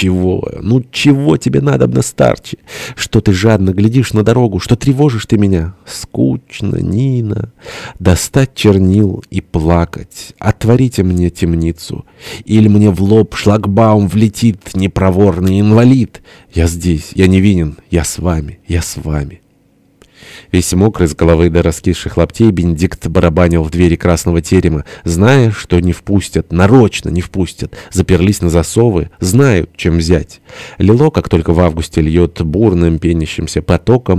чего? Ну, чего тебе надобно, старче? Что ты жадно глядишь на дорогу? Что тревожишь ты меня? Скучно, Нина. Достать чернил и плакать. Отворите мне темницу. Или мне в лоб шлагбаум влетит непроворный инвалид. Я здесь, я невинен, я с вами, я с вами. Весь мокрый с головы до раскисших лаптей, Бенедикт барабанил в двери красного терема, зная, что не впустят, нарочно не впустят, заперлись на засовы, знают, чем взять. Лило, как только в августе льет бурным пенящимся потоком,